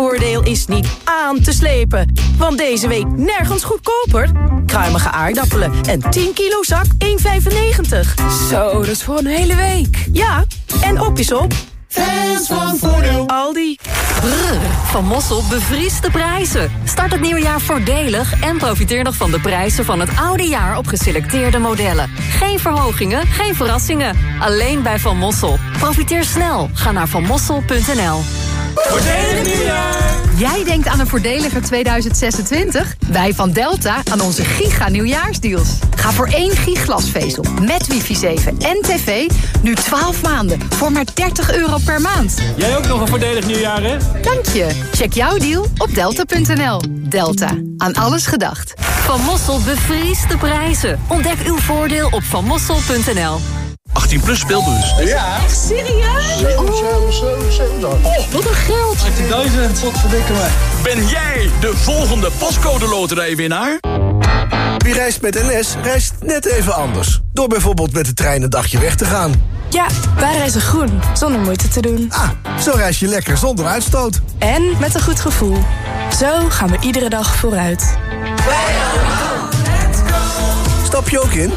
voordeel is niet aan te slepen. Want deze week nergens goedkoper. Kruimige aardappelen en 10 kilo zak 1,95. Zo, dat is voor een hele week. Ja, en op is op. Fans van Voordeel. Aldi. Brrr, van Mossel bevriest de prijzen. Start het nieuwe jaar voordelig en profiteer nog van de prijzen van het oude jaar op geselecteerde modellen. Geen verhogingen, geen verrassingen. Alleen bij Van Mossel. Profiteer snel. Ga naar vanmossel.nl. Voordelig nieuwjaar. Jij denkt aan een voordeliger 2026? Wij van Delta aan onze giga nieuwjaarsdeals. Ga voor één giglasvezel met wifi 7 en tv nu 12 maanden voor maar 30 euro per maand. Jij ook nog een voordelig nieuwjaar, hè? Dank je. Check jouw deal op delta.nl. Delta. Aan alles gedacht. Van Mossel bevriest de prijzen. Ontdek uw voordeel op vanmossel.nl. 18 plus speelbus. Ja. Echt serieus? Oh, wat een geld. 18.000, wat verdikken me. Ben jij de volgende postcode loterijwinnaar? Wie reist met NS, reist net even anders. Door bijvoorbeeld met de trein een dagje weg te gaan. Ja, wij reizen groen, zonder moeite te doen. Ah, zo reis je lekker zonder uitstoot. En met een goed gevoel. Zo gaan we iedere dag vooruit. Stap je ook in?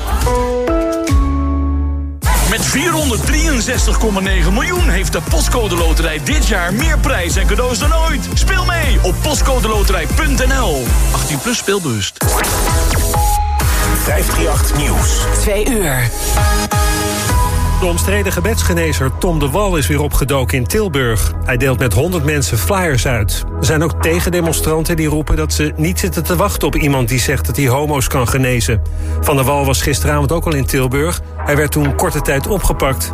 Met 463,9 miljoen heeft de Postcode Loterij dit jaar meer prijs en cadeaus dan ooit. Speel mee op postcodeloterij.nl. 18 plus speelbewust. 538 Nieuws. 2 uur. De omstreden gebedsgenezer Tom de Wal is weer opgedoken in Tilburg. Hij deelt met 100 mensen flyers uit. Er zijn ook tegendemonstranten die roepen dat ze niet zitten te wachten op iemand die zegt dat hij homo's kan genezen. Van der Wal was gisteravond ook al in Tilburg. Hij werd toen korte tijd opgepakt.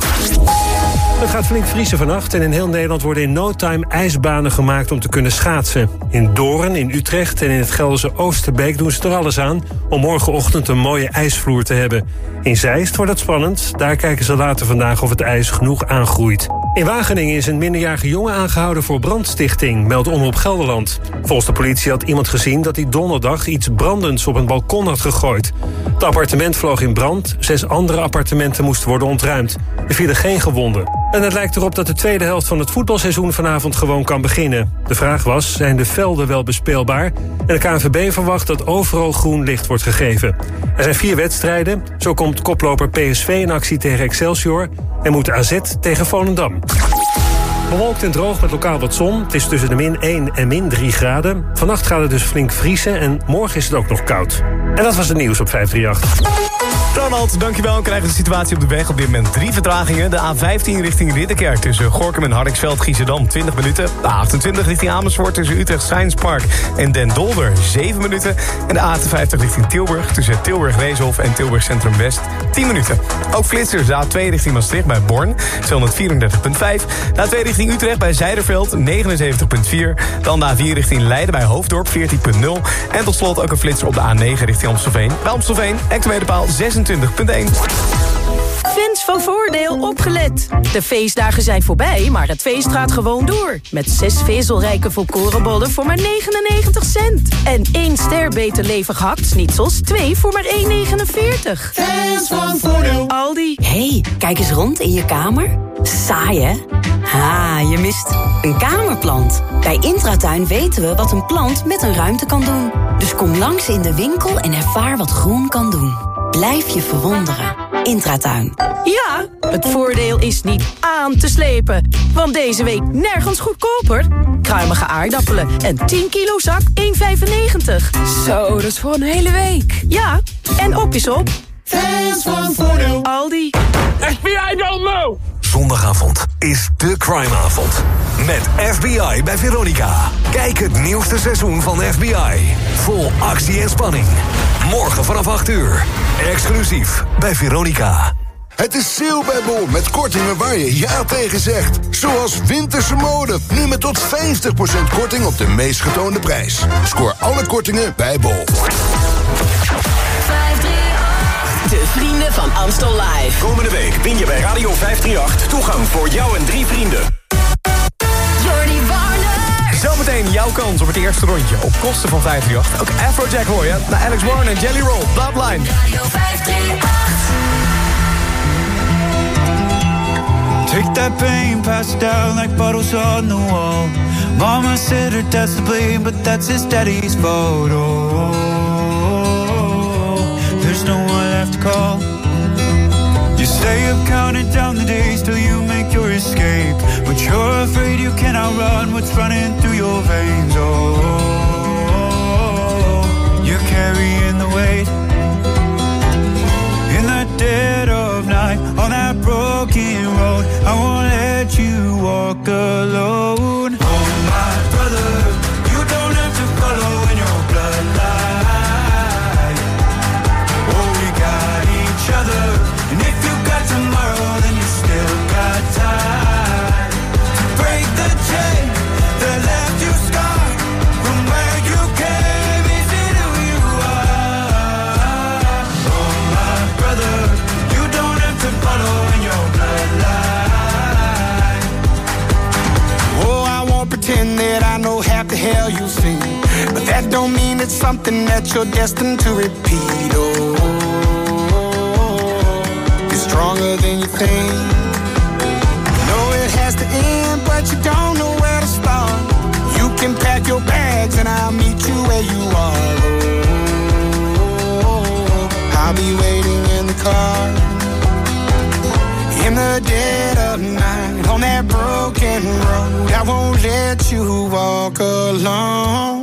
Het gaat flink vriezen vannacht en in heel Nederland worden in no time ijsbanen gemaakt om te kunnen schaatsen. In Doorn, in Utrecht en in het Gelderse Oosterbeek doen ze er alles aan om morgenochtend een mooie ijsvloer te hebben. In Zeist wordt het spannend, daar kijken ze later vandaag of het ijs genoeg aangroeit. In Wageningen is een minderjarige jongen aangehouden voor brandstichting, meldt Omroep Gelderland. Volgens de politie had iemand gezien dat hij donderdag iets brandends op een balkon had gegooid. Het appartement vloog in brand, zes andere appartementen moesten worden ontruimd. Er vielen geen gewonden. En het lijkt erop dat de tweede helft van het voetbalseizoen vanavond gewoon kan beginnen. De vraag was, zijn de velden wel bespeelbaar? En de KNVB verwacht dat overal groen licht wordt gegeven. Er zijn vier wedstrijden. Zo komt koploper PSV in actie tegen Excelsior... en moet AZ tegen Volendam. Bewolkt en droog met lokaal wat zon. Het is tussen de min 1 en min 3 graden. Vannacht gaat het dus flink vriezen en morgen is het ook nog koud. En dat was het nieuws op 538. Ronald, dankjewel. We krijgen de situatie op de weg. Op dit moment drie vertragingen. De A15 richting Ridderkerk tussen Gorkum en Hardingsveld, Giezerdam 20 minuten. De A28 richting Amersfoort tussen Utrecht Science Park en Den Dolder 7 minuten. En de A58 richting Tilburg tussen Tilburg Weeshof en Tilburg Centrum West 10 minuten. Ook flitsers de A2 richting Maastricht bij Born 234.5. De A2 richting Utrecht bij Zijderveld 79.4. Dan de A4 richting Leiden bij Hoofddorp 14.0. En tot slot ook een flitser op de A9 richting Amstelveen. Bij Amstelveen, hectometerpaal 26. 20.1. Fans van Voordeel opgelet. De feestdagen zijn voorbij, maar het feest gaat gewoon door. Met zes vezelrijke volkorenbollen voor maar 99 cent. En één ster beter levig hakt-snitsels, twee voor maar 1,49. Fans van Voordeel. Aldi. hey, kijk eens rond in je kamer. Saai, hè? Ha, je mist een kamerplant. Bij Intratuin weten we wat een plant met een ruimte kan doen. Dus kom langs in de winkel en ervaar wat groen kan doen. Blijf je verwonderen. Intratuin. Ja, het voordeel is niet aan te slepen. Want deze week nergens goedkoper. Kruimige aardappelen en 10 kilo zak 1,95. Zo, dat is voor een hele week. Ja, en op is op. Fans van Voordeel. Aldi. FBI don't know! Zondagavond is de crimeavond. Met FBI bij Veronica. Kijk het nieuwste seizoen van FBI. Vol actie en spanning. Morgen vanaf 8 uur. Exclusief bij Veronica. Het is sale bij Bol met kortingen waar je ja tegen zegt. Zoals winterse mode. Nu met tot 50% korting op de meest getoonde prijs. Scoor alle kortingen bij Bol. De vrienden van Amstel Live. Komende week win je bij Radio 538 toegang voor jou en drie vrienden. Jordi Warner. Zometeen jouw kans op het eerste rondje op kosten van 538. Ook Afrojack hoor je. Naar Alex Warren en Jelly Roll. Bloodline. Radio 538. Take that pain, pass it down like bottles on the wall. Mama said her dad's to blame, but that's his daddy's photo. call. You say you've counted down the days till you make your escape, but you're afraid you cannot run what's running through your veins. Oh, you're carrying the weight in the dead of night on that broken road. I won't let you walk alone. something that you're destined to repeat. Oh, you're stronger than you think. Know it has to end, but you don't know where to start. You can pack your bags and I'll meet you where you are. Oh, I'll be waiting in the car. In the dead of night, on that broken road, I won't let you walk alone.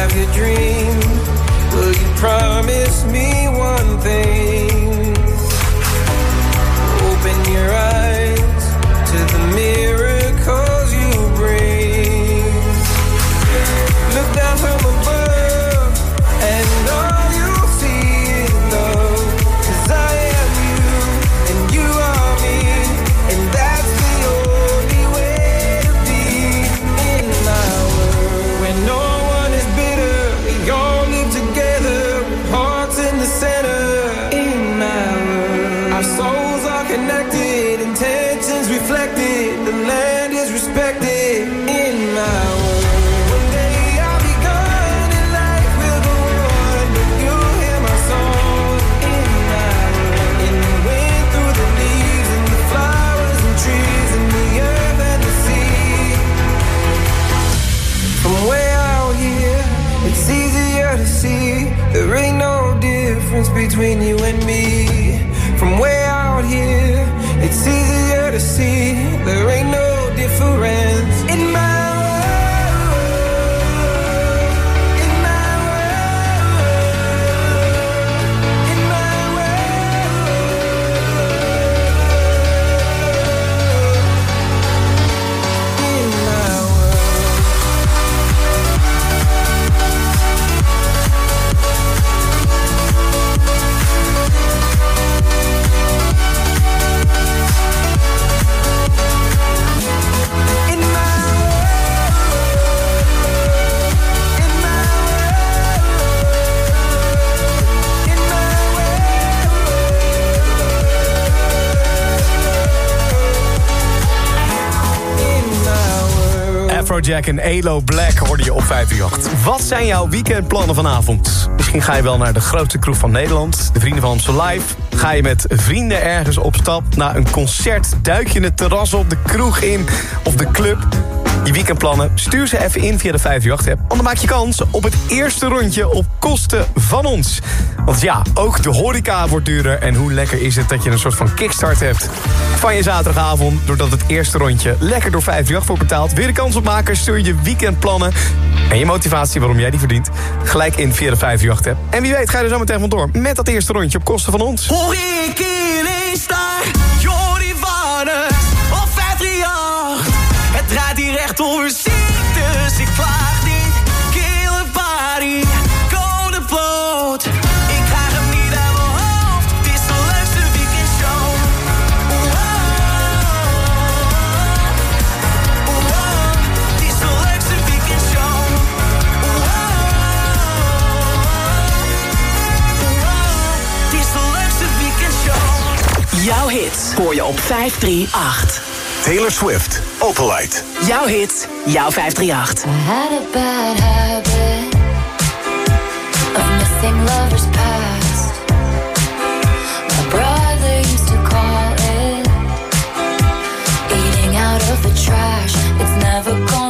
have your dream. Will you promise me one thing? Afrojack en Elo Black hoorde je op 538. Wat zijn jouw weekendplannen vanavond? Misschien ga je wel naar de grootste kroeg van Nederland. De Vrienden van Amstel Live. Ga je met vrienden ergens op stap naar een concert. Duik je het terras op, de kroeg in of de club. Je weekendplannen, stuur ze even in via de 538-app. Want dan maak je kans op het eerste rondje op kosten van ons. Want ja, ook de horeca wordt duurder. En hoe lekker is het dat je een soort van kickstart hebt van je zaterdagavond... doordat het eerste rondje lekker door 538 wordt betaald. Weer de kans op maken, stuur je weekendplannen... en je motivatie waarom jij die verdient... gelijk in via de 538-app. En wie weet ga je er zo meteen vandoor met dat eerste rondje op kosten van ons. Hoor ik echt muziek, dus ik klaag niet. Kille party, koude poot. Ik krijg hem niet uit mijn hoofd, het is de leukste weekendshow. Wow. Wow. Het is de leukste weekendshow. Het is de leukste weekendshow. Jouw hits hoor je op 538. Taylor Swift, Opalite. Jouw hits, jouw 538. I had a bad habit of missing lovers past. My brother used to call it eating out of the trash. It's never gonna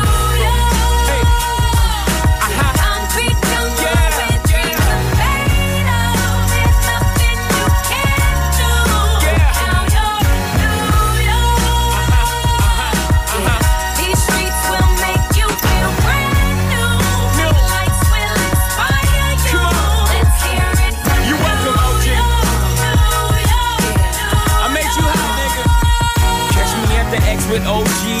With OG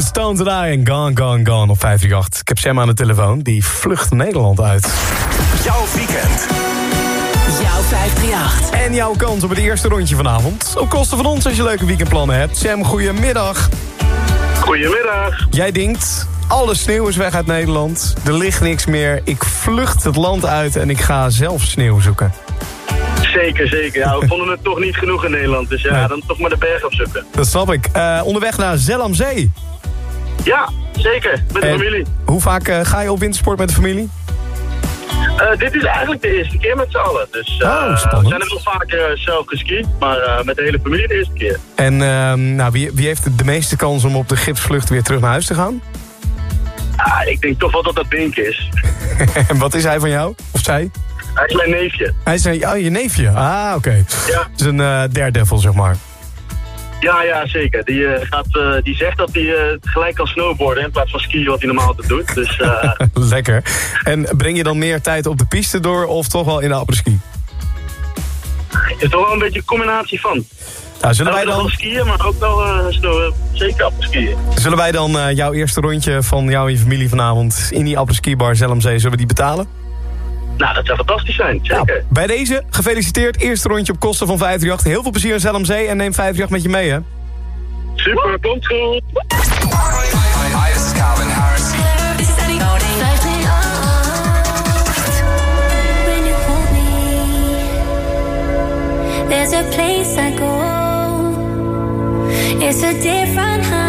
Stone to Die en Gone, Gone, Gone op 538. Ik heb Sam aan de telefoon, die vlucht Nederland uit. Jouw weekend. Jouw 538. En jouw kans op het eerste rondje vanavond. Op kosten van ons als je leuke weekendplannen hebt. Sam, goedemiddag. Goedemiddag. Jij denkt, alle sneeuw is weg uit Nederland. Er ligt niks meer. Ik vlucht het land uit en ik ga zelf sneeuw zoeken. Zeker, zeker. Ja, we vonden het toch niet genoeg in Nederland. Dus ja, dan toch maar de berg opzoeken. Dat snap ik. Eh, onderweg naar Zellamzee. Ja, zeker. Met de En familie. Hoe vaak eh, ga je op wintersport met de familie? Eh, dit is eigenlijk de eerste keer met z'n allen. Dus eh, Oh, spannend. we zijn er wel vaker eh, zelf geskiet, maar eh, met de hele familie de eerste keer. En ehm, nou, wie, wie heeft de meeste kans om op de gipsvlucht weer terug naar huis te gaan? Ah, ik denk toch wel dat dat Bink is. en wat is hij van jou? Of zij? Hij is mijn neefje. Hij is een, oh, je neefje. Ah, oké. Ja. Het is een eh daredevil, zeg maar. Ja, ja, zeker. Die, eh, gaat, eh, die zegt dat hij eh, gelijk kan snowboarden in plaats van skiën wat hij normaal altijd doet. Dus Lekker. En breng je dan meer tijd op de piste door of toch wel in de apres-ski? het is toch wel een beetje een combinatie van. Nou, zullen, wij dan, skiën, maar ook wel snow, zeker op skiën. zullen wij dan jouw eerste rondje van jou en je familie vanavond... in die apres-ski bar Zellamzee, zullen we die betalen? Nou, dat zou fantastisch zijn, zeker. Bij deze, gefeliciteerd. Eerste rondje op kosten van 538. Heel veel plezier in Zellamzee en neem 538 met je mee, hè? Super, komt goed. Hi, this is Calvin Harris. When you hold me, there's a place I go. It's a different high.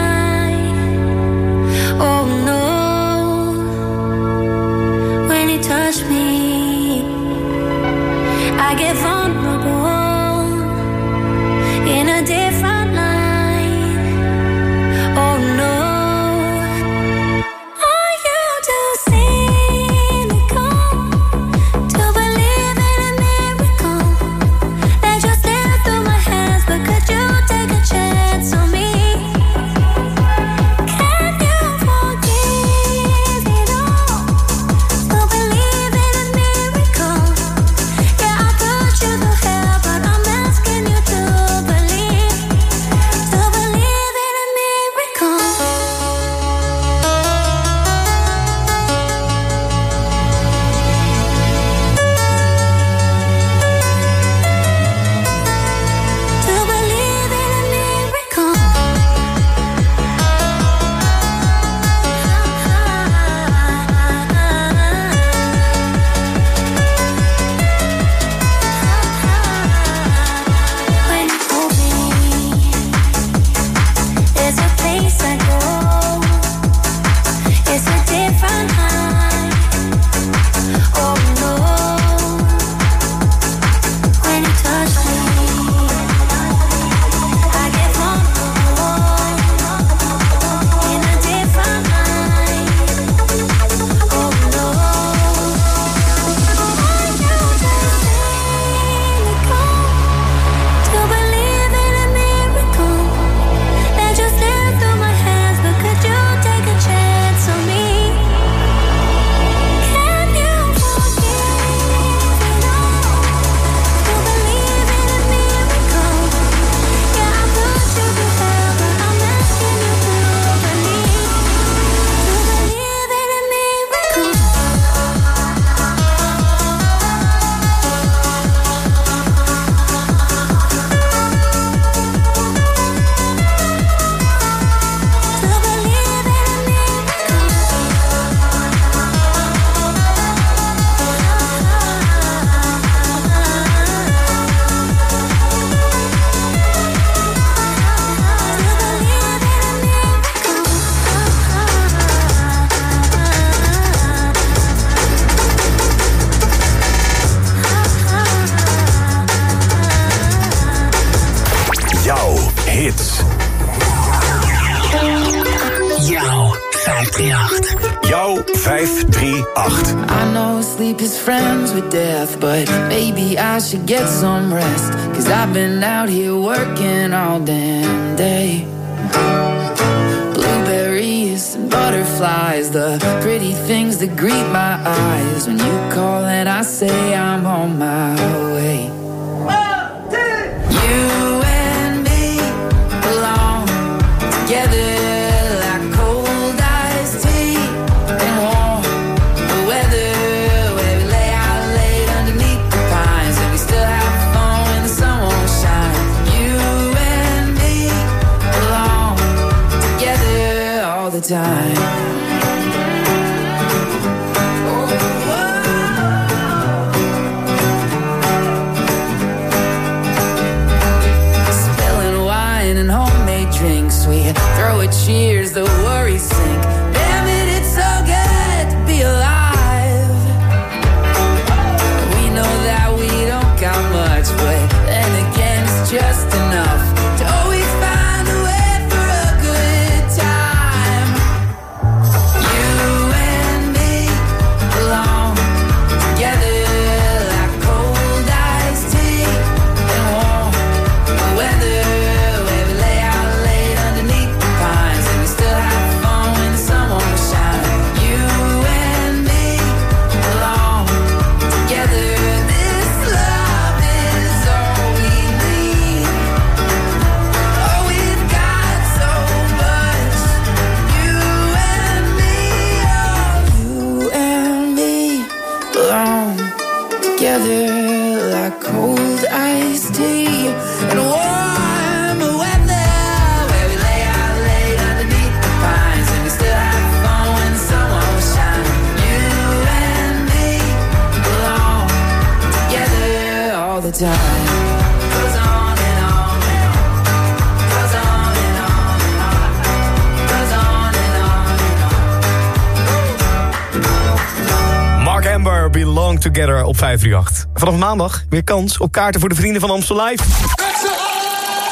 538. Vanaf maandag weer kans op kaarten voor de Vrienden van Amstel Live.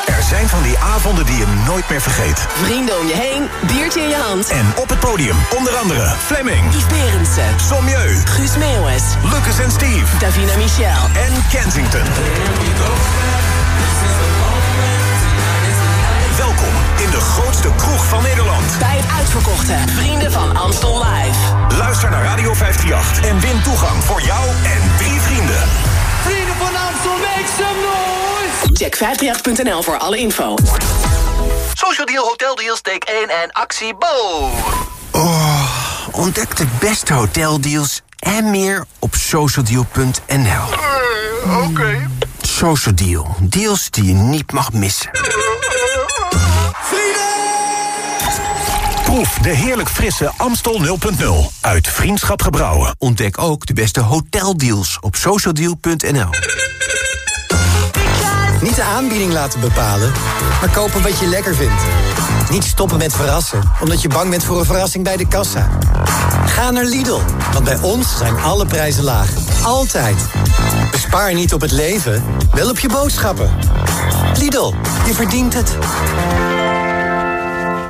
Er zijn van die avonden die je nooit meer vergeet. Vrienden om je heen, biertje in je hand. En op het podium onder andere Fleming, Yves Berendsen, Sommieu, Guus Meeuwis, Lucas en Steve Davina Michel. en Kensington. Grootste kroeg van Nederland. Bij het uitverkochte Vrienden van Amstel Live. Luister naar Radio 538 en win toegang voor jou en drie vrienden. Vrienden van Amstel, make some noise! Check 538.nl voor alle info. Social Deal Hotel Deals take 1 en actie Bo. Oh, ontdek de beste hoteldeals en meer op socialdeal.nl. Oké. Social Deal, deals die je niet mag missen. Proef de heerlijk frisse Amstel 0.0 uit Vriendschap Gebrouwen. Ontdek ook de beste hoteldeals op socialdeal.nl. Niet de aanbieding laten bepalen, maar kopen wat je lekker vindt. Niet stoppen met verrassen, omdat je bang bent voor een verrassing bij de kassa. Ga naar Lidl, want bij ons zijn alle prijzen laag. Altijd. Bespaar niet op het leven, wel op je boodschappen. Lidl, je verdient het.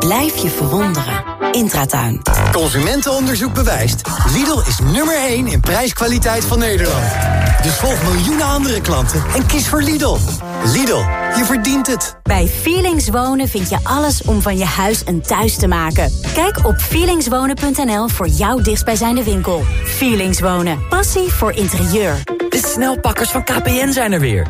Blijf je verwonderen. Intratuin. Consumentenonderzoek bewijst. Lidl is nummer 1 in prijskwaliteit van Nederland. Dus volg miljoenen andere klanten en kies voor Lidl. Lidl, je verdient het. Bij Feelings Wonen vind je alles om van je huis een thuis te maken. Kijk op feelingswonen.nl voor jouw dichtstbijzijnde winkel. Feelings Wonen. Passie voor interieur. De snelpakkers van KPN zijn er weer.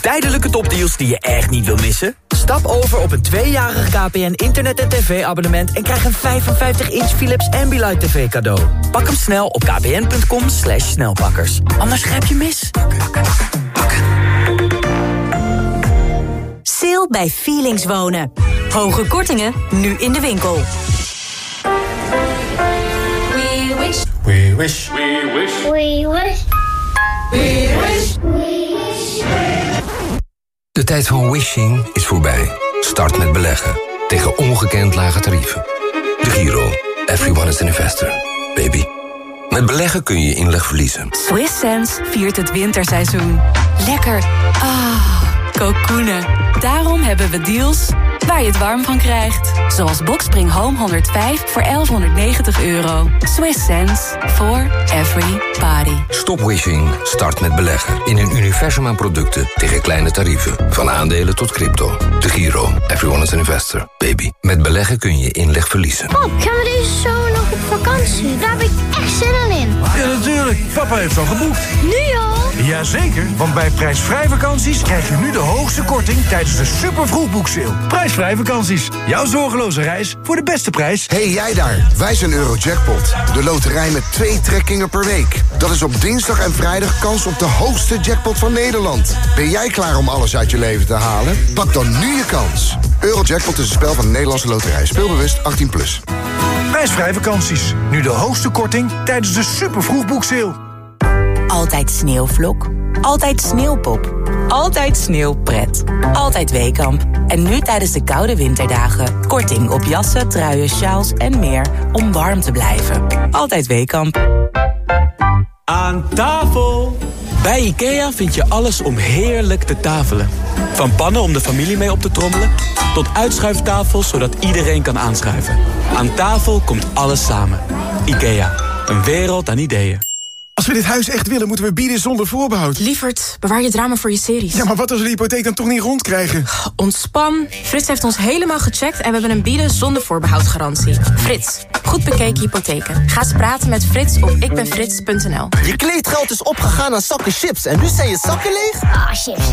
Tijdelijke topdeals die je echt niet wil missen? Stap over op een tweejarig KPN internet- en tv-abonnement... en krijg een 55-inch Philips Ambilight TV cadeau. Pak hem snel op kpn.com slash snelpakkers. Anders grijp je mis. Sale bij Feelings Wonen. Hoge kortingen, nu in de winkel. We wish. We wish. We wish. We wish. We wish. We wish. De tijd van wishing is voorbij. Start met beleggen. Tegen ongekend lage tarieven. De Giro. Everyone is an investor. Baby. Met beleggen kun je inleg verliezen. Swiss Sense viert het winterseizoen. Lekker. Ah, kokoenen. Daarom hebben we deals waar je het warm van krijgt. Zoals Boxspring Home 105 voor 1190 euro. Swiss sense for every body. Stop wishing. Start met beleggen. In een universum aan producten tegen kleine tarieven. Van aandelen tot crypto. De Giro. Everyone is an investor. Baby. Met beleggen kun je inleg verliezen. Pap, gaan we deze zomer nog op vakantie? Daar heb ik echt zin in. Ja, natuurlijk. Papa heeft al geboekt. Nu al? Jazeker, want bij prijsvrij vakanties krijg je nu de hoogste korting tijdens de super vroegboekseil. Prijsvrij vakanties. Jouw zorgeloze reis voor de beste prijs. Hey jij daar, wij zijn Eurojackpot. De loterij met twee trekkingen per week. Dat is op dinsdag en vrijdag kans op de hoogste jackpot van Nederland. Ben jij klaar om alles uit je leven te halen? Pak dan nu je kans. Eurojackpot is een spel van de Nederlandse loterij. Speelbewust 18+. Plus. Prijsvrij vakanties. Nu de hoogste korting tijdens de super vroegboekseil. Altijd sneeuwvlok. Altijd sneeuwpop. Altijd sneeuwpret. Altijd Weekamp. En nu tijdens de koude winterdagen. Korting op jassen, truien, sjaals en meer om warm te blijven. Altijd Weekamp. Aan tafel! Bij IKEA vind je alles om heerlijk te tafelen. Van pannen om de familie mee op te trommelen... tot uitschuiftafels zodat iedereen kan aanschuiven. Aan tafel komt alles samen. IKEA, een wereld aan ideeën. Als we dit huis echt willen, moeten we bieden zonder voorbehoud. Lievert, bewaar je drama voor je series. Ja, maar wat als we de hypotheek dan toch niet rondkrijgen? Ontspan. Frits heeft ons helemaal gecheckt en we hebben een bieden zonder voorbehoud garantie. Frits, goed bekeken hypotheken. Ga eens praten met Frits op ikbenfrits.nl. Je kleedgeld is opgegaan aan zakken chips en nu zijn je zakken leeg? Ah, chips.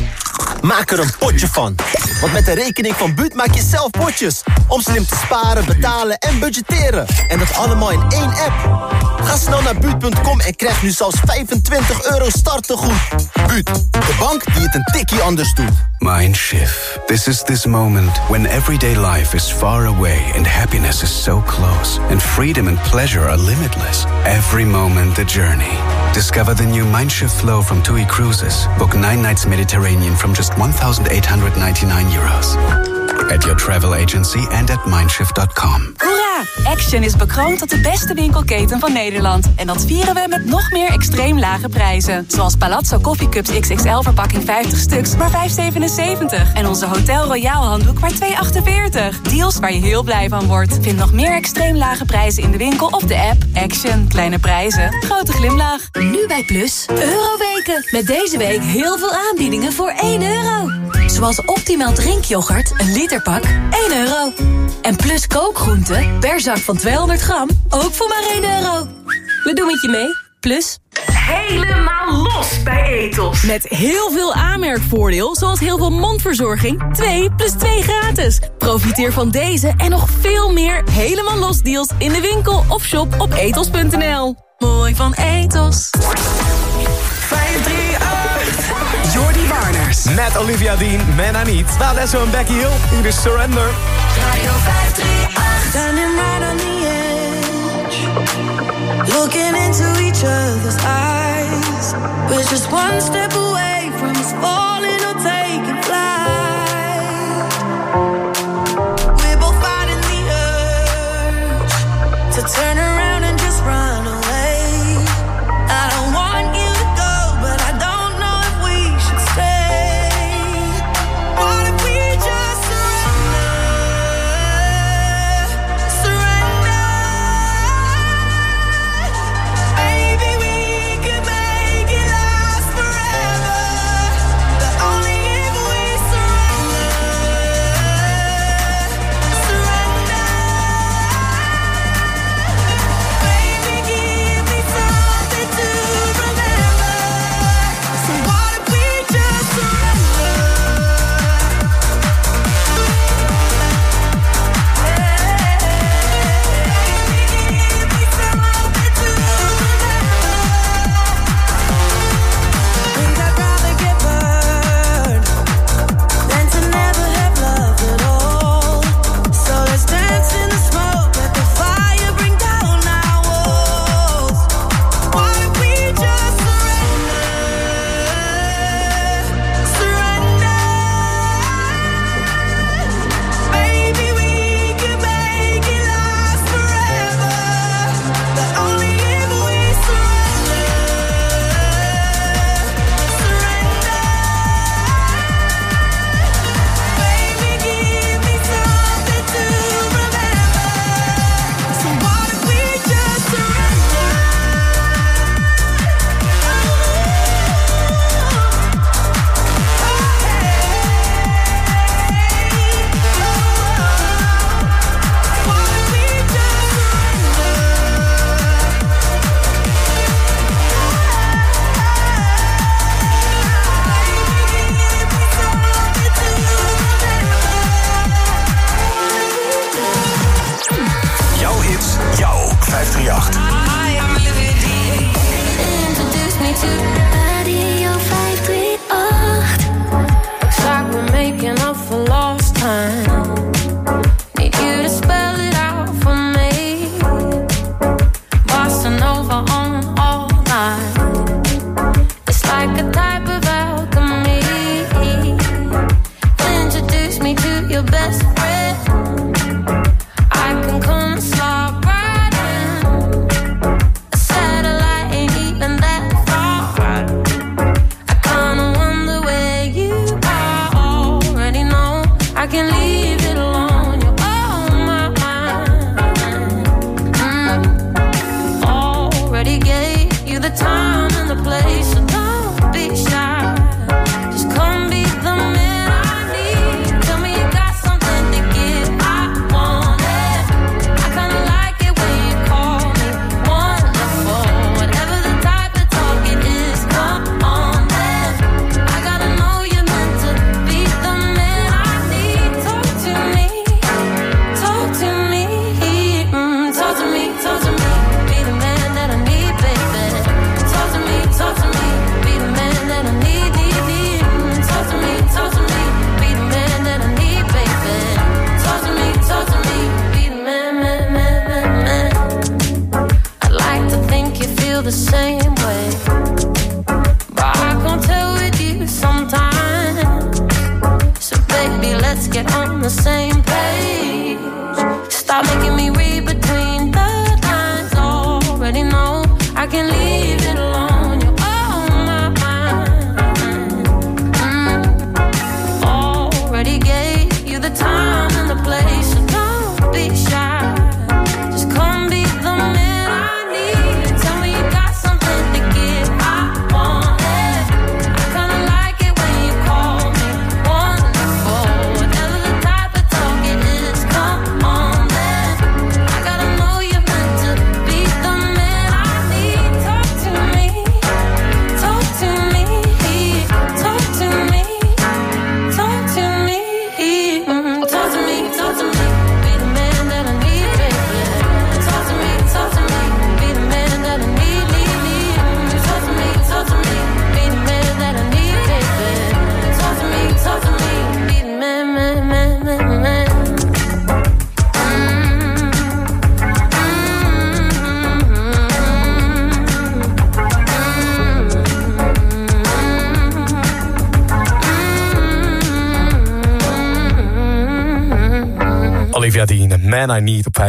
Maak er een potje van. Want met de rekening van Buut maak je zelf potjes. Om slim te sparen, betalen en budgetteren. En dat allemaal in één app. Ga snel naar Buut.com en krijg nu zelfs 25 euro startegoed. Buut, de bank die het een tikkie anders doet. Mindshift. This is this moment when everyday life is far away and happiness is so close. And freedom and pleasure are limitless. Every moment the journey. Discover the new Mindshift flow from TUI Cruises. Book nine nights Mediterranean from just 1,899 euros. At your travel agency and at mindshift.com. Hoera! Action is bekroond tot de beste winkelketen van Nederland. En dat vieren we met nog meer extreem lage prijzen. Zoals Palazzo Coffee Cups XXL verpakking 50 stuks, maar 5,77. En onze Hotel Royal handdoek maar 2,48. Deals waar je heel blij van wordt. Vind nog meer extreem lage prijzen in de winkel of de app. Action. Kleine prijzen. Grote glimlach. Nu bij Plus, Euroweken. Met deze week heel veel aanbiedingen voor 1 euro. Zoals optimaal drinkyoghurt, een literpak, 1 euro. En Plus kookgroenten, per zak van 200 gram, ook voor maar 1 euro. We doen het je mee, Plus. Helemaal los bij Etos. Met heel veel aanmerkvoordeel, zoals heel veel mondverzorging. 2 plus 2 gratis. Profiteer van deze en nog veel meer helemaal los deals in de winkel of shop op etos.nl. Mooi van Etos. 538. Met Olivia Dean, Man I Need. Nalesso en Becky Hill. Hier is Surrender. Radio 538. Standing right on the edge. Looking into each other's eyes. We're just one step away from us falling or taking flight. We're both fighting the urge to turn around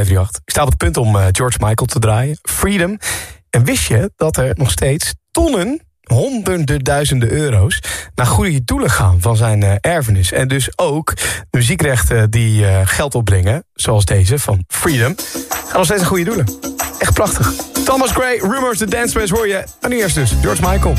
538. Ik sta op het punt om eh, George Michael te draaien. Freedom. En wist je dat er nog steeds tonnen, honderden duizenden euro's... naar goede doelen gaan van zijn eh, erfenis. En dus ook muziekrechten die eh, geld opbrengen, zoals deze van Freedom... gaan nog steeds naar goede doelen. Echt prachtig. Thomas Gray, Rumors, The Dance Space hoor je. En eerst dus George Michael.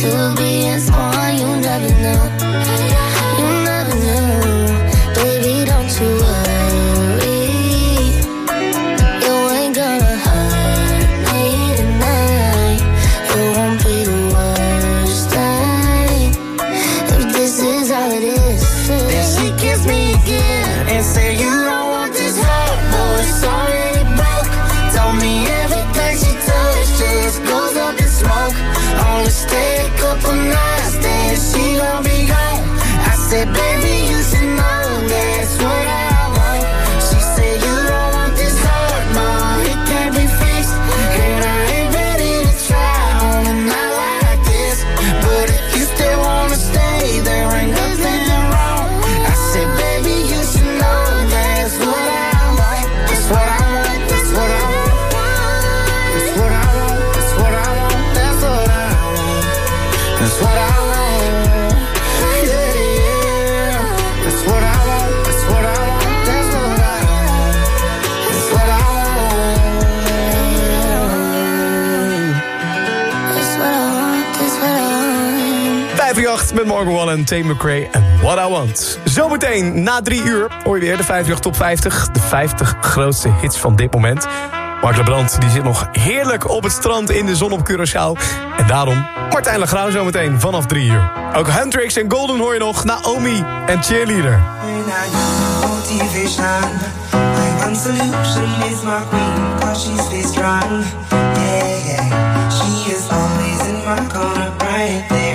to be En McRae en What I Want. Zometeen na drie uur hoor je weer de 50 top 50. De 50 grootste hits van dit moment. Mark Lebrand die zit nog heerlijk op het strand in de zon op Curaçao. En daarom Martijn Legrauw zometeen vanaf drie uur. Ook Hendrix en Golden hoor je nog. Naomi en Cheerleader. Solution is my she strong. Yeah, yeah. Is always in my corner, right there.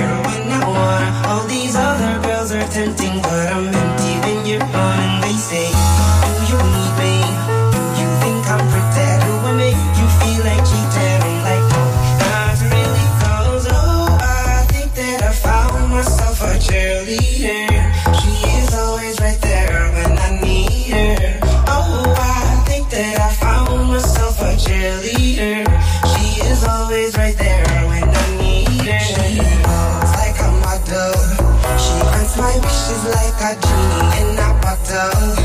love.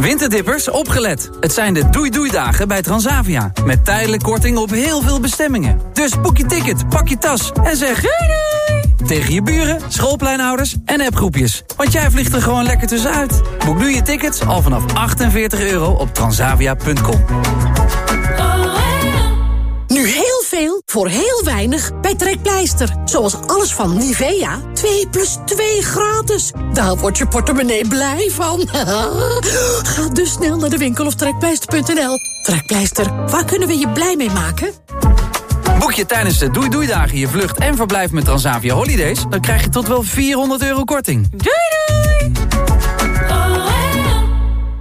Winterdippers, opgelet. Het zijn de doei-doei-dagen bij Transavia. Met tijdelijk korting op heel veel bestemmingen. Dus boek je ticket, pak je tas en zeg doei doei! Tegen je buren, schoolpleinouders en appgroepjes. Want jij vliegt er gewoon lekker tussenuit. Boek nu je tickets al vanaf 48 euro op transavia.com. voor heel weinig bij Trekpleister. Zoals alles van Nivea. 2 plus 2 gratis. Daar wordt je portemonnee blij van. Ga dus snel naar de winkel of trekpleister.nl. Trekpleister, waar kunnen we je blij mee maken? Boek je tijdens de Doei Doei Dagen je vlucht en verblijf met Transavia Holidays... dan krijg je tot wel 400 euro korting. Doei doei!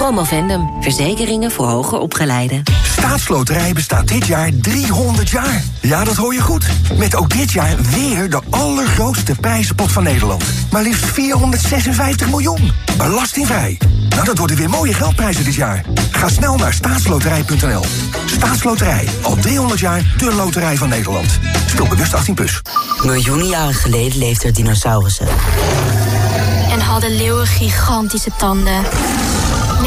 Promovendum, verzekeringen voor hoger opgeleiden. Staatsloterij bestaat dit jaar 300 jaar. Ja, dat hoor je goed. Met ook dit jaar weer de allergrootste prijzenpot van Nederland. Maar liefst 456 miljoen. Belastingvrij. Nou, dat worden weer mooie geldprijzen dit jaar. Ga snel naar staatsloterij.nl. Staatsloterij. Al 300 jaar de loterij van Nederland. Speel bewust 18+. Plus. Miljoenen jaren geleden leefden er dinosaurussen. En hadden leeuwen gigantische tanden.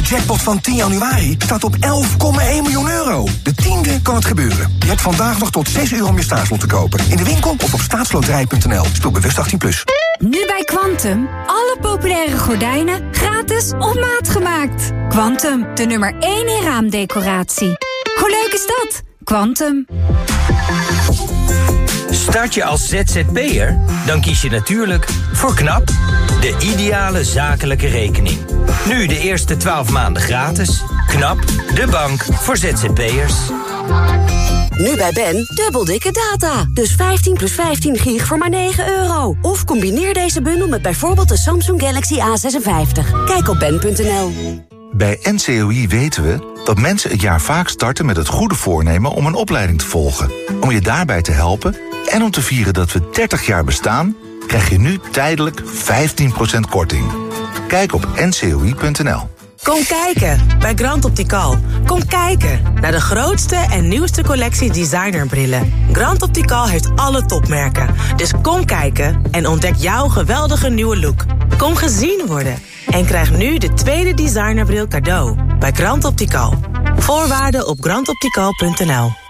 De jackpot van 10 januari staat op 11,1 miljoen euro. De tiende kan het gebeuren. Je hebt vandaag nog tot 6 uur om je staatslot te kopen. In de winkel of op staatsloterij.nl. Speel bewust 18+. Plus. Nu bij Quantum. Alle populaire gordijnen gratis op maat gemaakt. Quantum, de nummer 1 in raamdecoratie. Hoe leuk is dat? Quantum. Start je als ZZP'er? Dan kies je natuurlijk voor KNAP, de ideale zakelijke rekening. Nu de eerste 12 maanden gratis. KNAP, de bank voor ZZP'ers. Nu bij Ben, dubbel dikke data. Dus 15 plus 15 gig voor maar 9 euro. Of combineer deze bundel met bijvoorbeeld de Samsung Galaxy A56. Kijk op ben.nl. Bij NCOI weten we dat mensen het jaar vaak starten met het goede voornemen om een opleiding te volgen. Om je daarbij te helpen en om te vieren dat we 30 jaar bestaan, krijg je nu tijdelijk 15% korting. Kijk op ncoi.nl. Kom kijken bij Grand Optical. Kom kijken naar de grootste en nieuwste collectie designerbrillen. Grand Optical heeft alle topmerken. Dus kom kijken en ontdek jouw geweldige nieuwe look. Kom gezien worden en krijg nu de tweede designerbril cadeau bij Grand Optical. Voorwaarden op grandoptical.nl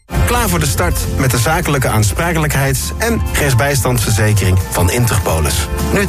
Klaar voor de start met de zakelijke aansprakelijkheids- en rechtsbijstandsverzekering van Interpolis. Nu